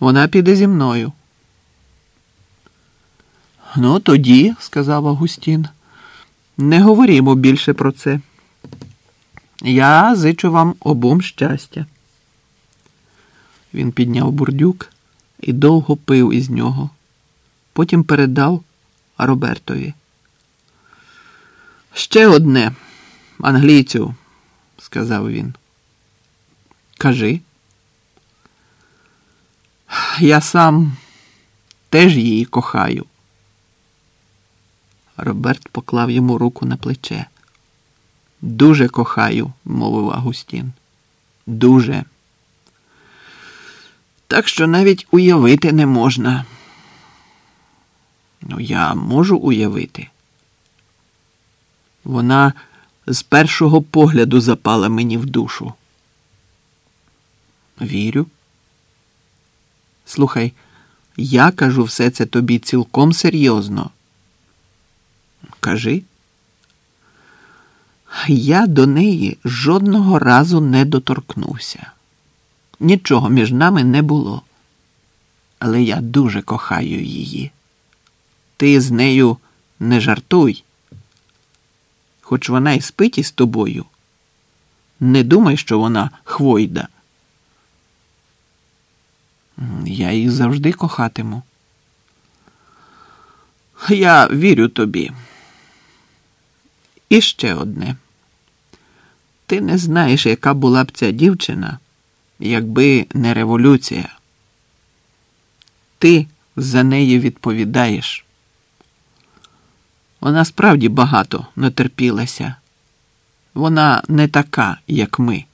Вона піде зі мною. Ну, тоді, сказав Агустін, не говоримо більше про це. Я зичу вам обом щастя. Він підняв бурдюк і довго пив із нього. Потім передав Робертові. Ще одне, англійцю, сказав він. Кажи. Я сам теж її кохаю. Роберт поклав йому руку на плече. Дуже кохаю, мовив Агустін. Дуже. Так що навіть уявити не можна. Ну, я можу уявити. Вона з першого погляду запала мені в душу. Вірю. Слухай, я кажу все це тобі цілком серйозно. Кажи. Я до неї жодного разу не доторкнувся. Нічого між нами не було. Але я дуже кохаю її. Ти з нею не жартуй. Хоч вона і спить із тобою. Не думай, що вона хвойда. Я їх завжди кохатиму. Я вірю тобі. І ще одне. Ти не знаєш, яка була б ця дівчина, якби не революція. Ти за неї відповідаєш. Вона справді багато натерпілася. Вона не така, як ми.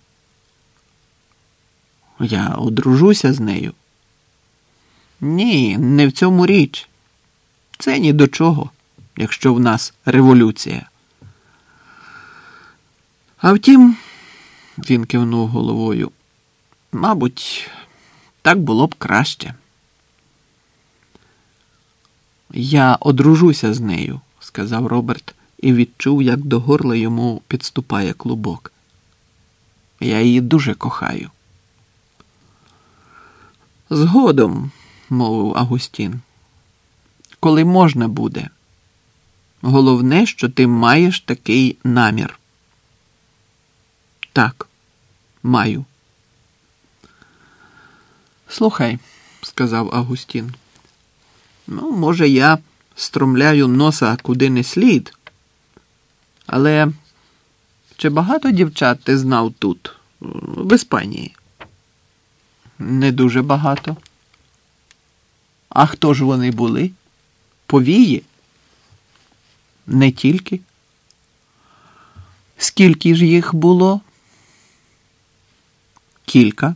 Я одружуся з нею. Ні, не в цьому річ. Це ні до чого, якщо в нас революція. А втім, він кивнув головою. Мабуть, так було б краще. Я одружуся з нею, сказав Роберт і відчув, як до горла йому підступає клубок. Я її дуже кохаю. Згодом, мовив Агустін, коли можна буде. Головне, що ти маєш такий намір. Так, маю. Слухай, сказав Агустін. Ну, може, я стромляю носа куди не слід. Але чи багато дівчат ти знав тут, в Іспанії? Не дуже багато. А хто ж вони були? Повії? Не тільки. Скільки ж їх було? Кілька.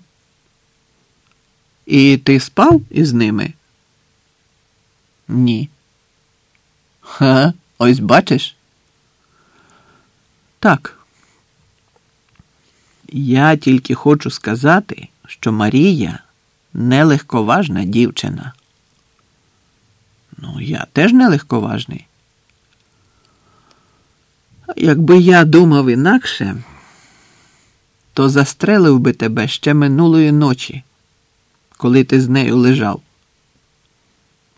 І ти спав із ними? Ні. Ха, ось бачиш? Так. Я тільки хочу сказати, що Марія нелегковажна дівчина. Ну, я теж нелегковажний. Якби я думав інакше, то застрелив би тебе ще минулої ночі, коли ти з нею лежав.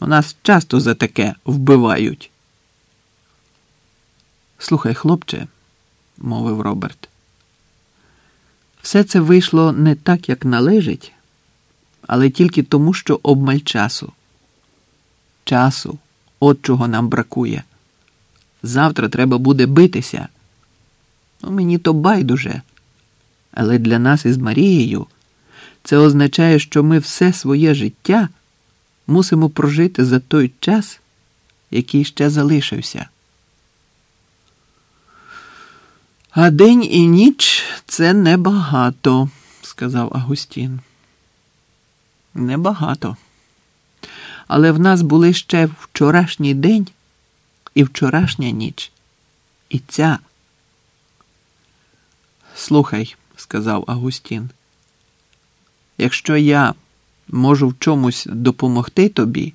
У нас часто за таке вбивають. Слухай, хлопче, мовив Роберт. Все це вийшло не так, як належить, але тільки тому, що обмаль часу. Часу, от чого нам бракує. Завтра треба буде битися. Ну, мені то байдуже. Але для нас із Марією це означає, що ми все своє життя мусимо прожити за той час, який ще залишився. А день і ніч це небагато, сказав Агустін. Небагато. Але в нас були ще вчорашній день і вчорашня ніч. І ця. Слухай, сказав Агустін. Якщо я можу в чомусь допомогти тобі?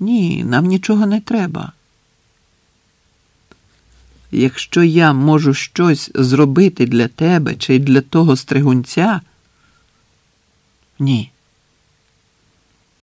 Ні, нам нічого не треба. Якщо я можу щось зробити для тебе чи для того стригунця, ні.